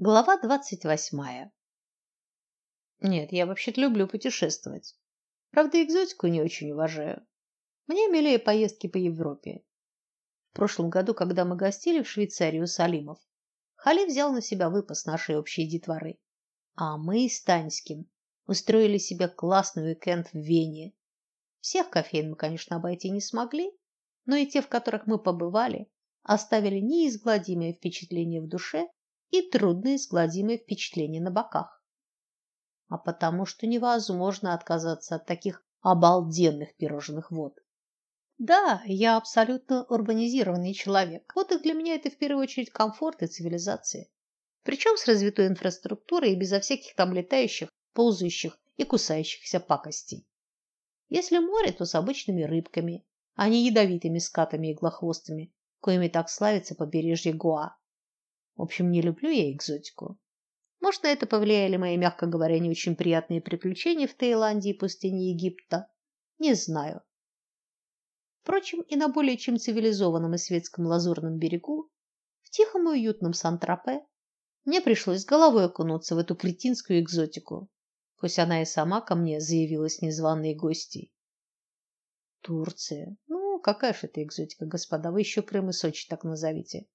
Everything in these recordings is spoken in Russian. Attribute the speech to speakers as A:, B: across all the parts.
A: Глава двадцать восьмая. Нет, я вообще-то люблю путешествовать. Правда, экзотику не очень уважаю. Мне милее поездки по Европе. В прошлом году, когда мы гостили в Швейцарии у Салимов, Хали взял на себя выпас нашей общей детворы, а мы с Таньским устроили себе классный уикенд в Вене. Всех кофеин мы, конечно, обойти не смогли, но и те, в которых мы побывали, оставили неизгладимое впечатление в душе и трудноизгладимые впечатления на боках. А потому что невозможно отказаться от таких обалденных пирожных вод. Да, я абсолютно урбанизированный человек. Вот и для меня это в первую очередь комфорт и цивилизация. Причем с развитой инфраструктурой и безо всяких там летающих, ползающих и кусающихся пакостей. Если море, то с обычными рыбками, а не ядовитыми скатами и иглохвостами, коими так славится побережье Гоа. В общем, не люблю я экзотику. Может, на это повлияли мои, мягко говоря, не очень приятные приключения в Таиланде и пустыне Египта. Не знаю. Впрочем, и на более чем цивилизованном и светском Лазурном берегу, в тихом и уютном Сан-Тропе, мне пришлось головой окунуться в эту кретинскую экзотику, пусть она и сама ко мне заявилась незваной гостьей. Турция. Ну, какая же это экзотика, господа, вы еще Крым и Сочи так назовите.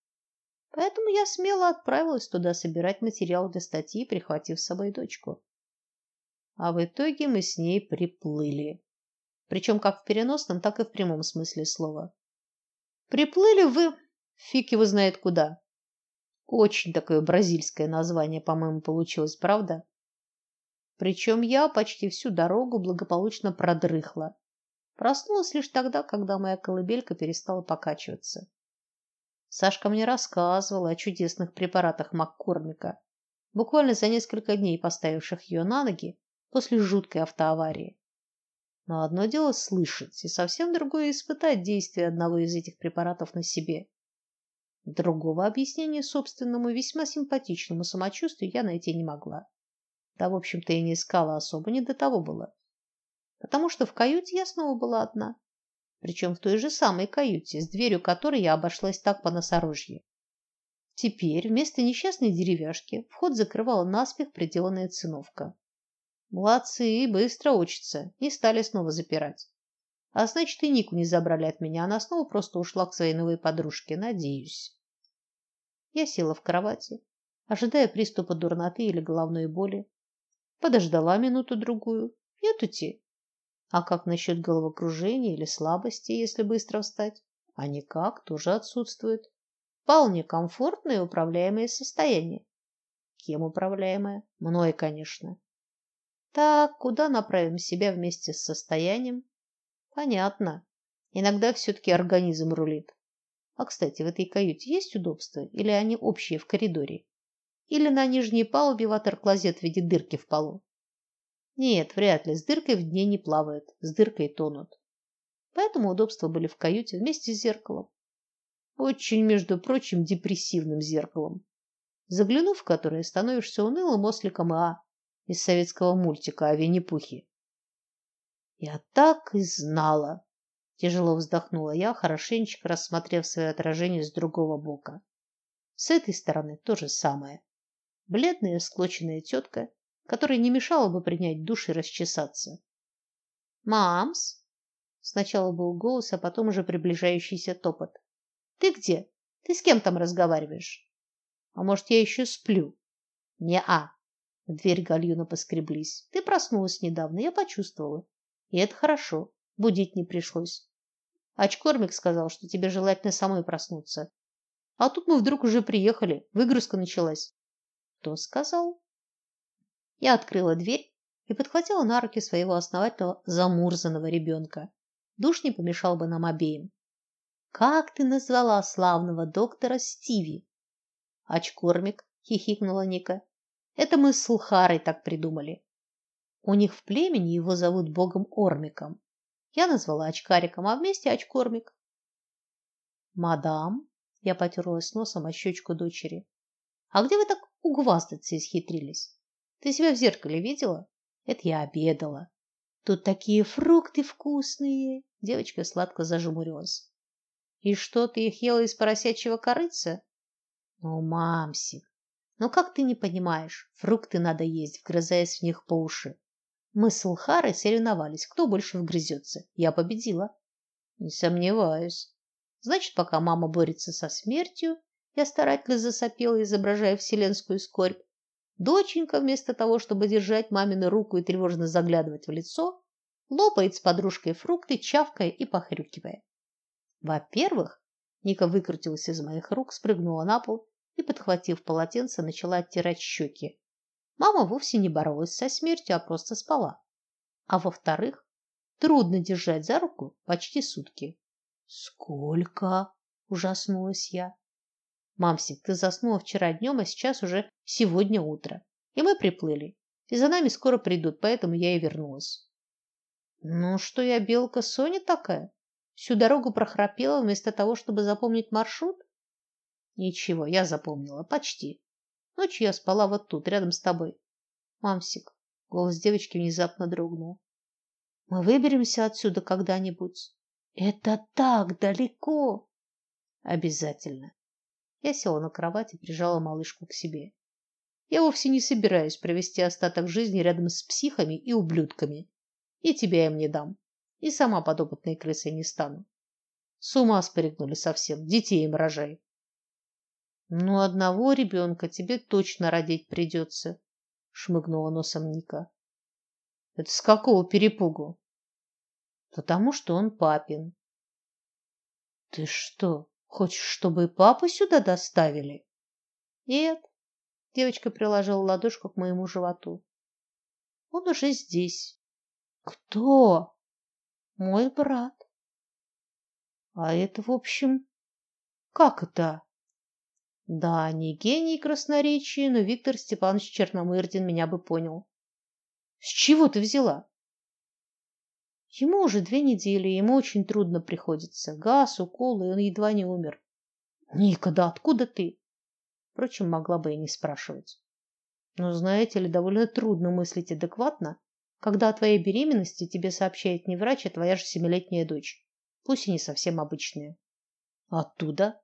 A: Поэтому я смело отправилась туда собирать материал для статьи, прихватив с собой дочку. А в итоге мы с ней приплыли. Причем как в переносном, так и в прямом смысле слова. Приплыли вы фиг его знает куда. Очень такое бразильское название, по-моему, получилось, правда? Причем я почти всю дорогу благополучно продрыхла. Проснулась лишь тогда, когда моя колыбелька перестала покачиваться. Сашка мне рассказывала о чудесных препаратах Маккормика, буквально за несколько дней поставивших ее на ноги после жуткой автоаварии. Но одно дело слышать, и совсем другое испытать действие одного из этих препаратов на себе. Другого объяснения собственному весьма симпатичному самочувствию я найти не могла. Да, в общем-то, и не искала особо, не до того было. Потому что в каюте я снова была одна причем в той же самой каюте, с дверью которой я обошлась так по носорожье. Теперь вместо несчастной деревяшки вход закрывала наспех приделанная циновка. Молодцы, быстро учатся, не стали снова запирать. А значит, и Нику не забрали от меня, она снова просто ушла к своей новой подружке, надеюсь. Я села в кровати, ожидая приступа дурноты или головной боли. Подождала минуту-другую. Нету-те. А как насчет головокружения или слабости, если быстро встать? А никак, тоже отсутствует. Вполне комфортное и управляемое состояние. Кем управляемое? Мной, конечно. Так, куда направим себя вместе с состоянием? Понятно. Иногда все-таки организм рулит. А, кстати, в этой каюте есть удобства или они общие в коридоре? Или на нижней палубе ватер-клозет в виде дырки в полу? Нет, вряд ли, с дыркой в дне не плавают, с дыркой тонут. Поэтому удобства были в каюте вместе с зеркалом. Очень, между прочим, депрессивным зеркалом, заглянув в которое, становишься унылым осликом А из советского мультика о Винни-Пухе. Я так и знала, тяжело вздохнула я, хорошенечко рассмотрев свое отражение с другого бока. С этой стороны то же самое. Бледная, склоченная тетка которой не мешало бы принять душ и расчесаться. Мамс, сначала был голос, а потом уже приближающийся топот. Ты где? Ты с кем там разговариваешь? А может, я еще сплю? Не-а. В дверь гальюна поскреблись. Ты проснулась недавно, я почувствовала. И это хорошо. Будить не пришлось. Очкормик сказал, что тебе желательно самой проснуться. А тут мы вдруг уже приехали, выгрузка началась. Кто сказал? Я открыла дверь и подхватила на руки своего основательного замурзанного ребенка. Душ не помешал бы нам обеим. Как ты назвала славного доктора Стиви? Очкормик, хихикнула Ника. Это мы с Лхарой так придумали. У них в племени его зовут богом Ормиком. Я назвала очкариком, а вместе очкормик. Мадам, я потерлась носом о щечку дочери. А где вы так угваздаться исхитрились? Ты себя в зеркале видела? Это я обедала. Тут такие фрукты вкусные. Девочка сладко зажмурилась. И что, ты их ела из поросячьего корыца? Ну, мамсик, Но как ты не понимаешь, фрукты надо есть, вгрызаясь в них по уши. Мы с Улхарой соревновались, кто больше вгрызется. Я победила. Не сомневаюсь. Значит, пока мама борется со смертью, я старательно засопела, изображая вселенскую скорбь. Доченька, вместо того, чтобы держать мамину руку и тревожно заглядывать в лицо, лопает с подружкой фрукты, чавкая и похрюкивая. Во-первых, Ника выкрутилась из моих рук, спрыгнула на пол и, подхватив полотенце, начала оттирать щеки. Мама вовсе не боролась со смертью, а просто спала. А во-вторых, трудно держать за руку почти сутки. Сколько? ужаснулась я. Мамсик, ты заснула вчера днем, а сейчас уже сегодня утро. И мы приплыли. И за нами скоро придут, поэтому я и вернулась. Ну что я белка Соня такая? Всю дорогу прохрапела вместо того, чтобы запомнить маршрут? Ничего, я запомнила почти. Ночью я спала вот тут, рядом с тобой. Мамсик, голос девочки внезапно дрогнул. Мы выберемся отсюда когда-нибудь. Это так далеко. Обязательно. Я села на кровать и прижала малышку к себе. Я вовсе не собираюсь провести остаток жизни рядом с психами и ублюдками. И тебя им не дам. И сама подопытной крысой не стану. С ума спрыгнули совсем, детей им рожай. Ну, одного ребенка тебе точно родить придется, шмыгнула носом Ника. Это с какого перепугу? Потому что он папин. Ты что, хочешь, чтобы папу сюда доставили? Нет. Девочка приложила ладошку к моему животу. Он уже здесь. Кто? Мой брат. А это, в общем, как это? Да, не гений красноречия, но Виктор Степанович Черномырдин меня бы понял. С чего ты взяла? Ему уже две недели, ему очень трудно приходится. Газ, уколы, он едва не умер. Ника, да откуда ты? Впрочем, могла бы и не спрашивать. Но знаете ли, довольно трудно мыслить адекватно, когда о твоей беременности тебе сообщает не врач, а твоя же семилетняя дочь, пусть и не совсем обычная. Оттуда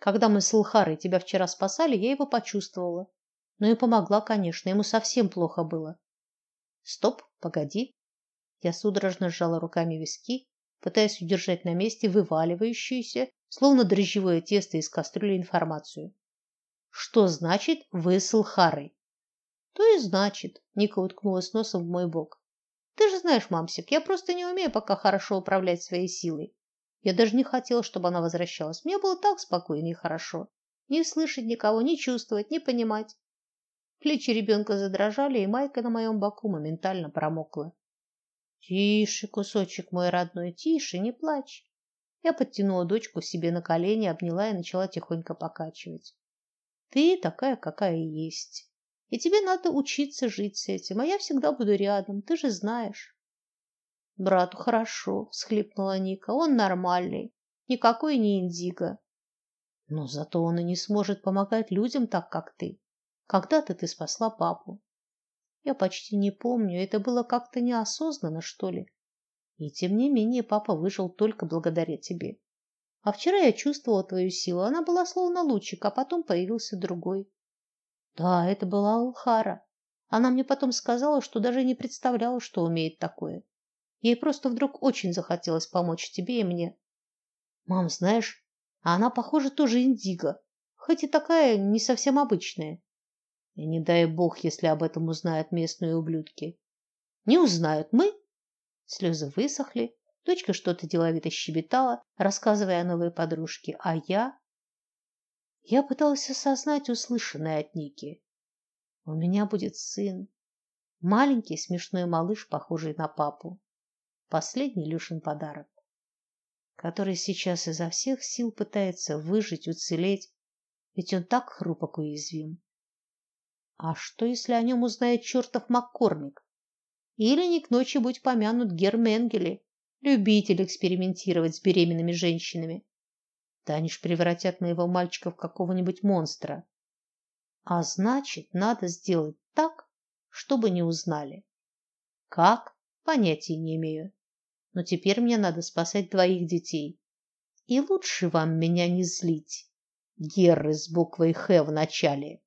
A: когда мы с Илхарой тебя вчера спасали, я его почувствовала. Ну и помогла, конечно, ему совсем плохо было. Стоп, погоди. Я судорожно сжала руками виски, пытаясь удержать на месте вываливающуюся, словно дрожжевое тесто из кастрюли информацию. Что значит вы с? То и значит, Ника уткнулась носом в мой бок. Ты же знаешь, мамсик, я просто не умею пока хорошо управлять своей силой. Я даже не хотела, чтобы она возвращалась. Мне было так спокойно и хорошо. Не слышать никого, не чувствовать, не понимать. Плечи ребенка задрожали, и майка на моем боку моментально промокла. Тише, кусочек мой родной, тише, не плачь. Я подтянула дочку себе на колени, обняла и начала тихонько покачивать. Ты такая, какая есть. И тебе надо учиться жить с этим, а я всегда буду рядом, ты же знаешь. Брату хорошо, всхлипнула Ника. Он нормальный, никакой не индиго. Но зато он и не сможет помогать людям так, как ты. Когда-то ты спасла папу. Я почти не помню, это было как-то неосознанно, что ли. И тем не менее папа выжил только благодаря тебе. А вчера я чувствовала твою силу, она была словно лучик, а потом появился другой. Да, это была Алхара. Она мне потом сказала, что даже не представляла, что умеет такое. Ей просто вдруг очень захотелось помочь тебе и мне. Мам, знаешь, а она, похоже, тоже индиго, хоть и такая не совсем обычная. И не дай бог, если об этом узнают местные ублюдки. Не узнают мы. Слезы высохли, дочка что-то деловито щебетала, рассказывая о новой подружке, а я я пыталась осознать услышанное от Ники. У меня будет сын, маленький смешной малыш, похожий на папу последний Люшин подарок, который сейчас изо всех сил пытается выжить, уцелеть, ведь он так хрупок и уязвим. А что, если о нем узнает чертов Маккормик? Или не к ночи будь помянут Гер Менгеле, любитель экспериментировать с беременными женщинами? Ж превратят моего мальчика в какого-нибудь монстра. А значит, надо сделать так, чтобы не узнали. Как? Понятия не имею но теперь мне надо спасать двоих детей. И лучше вам меня не злить. Герры с буквой Х в начале.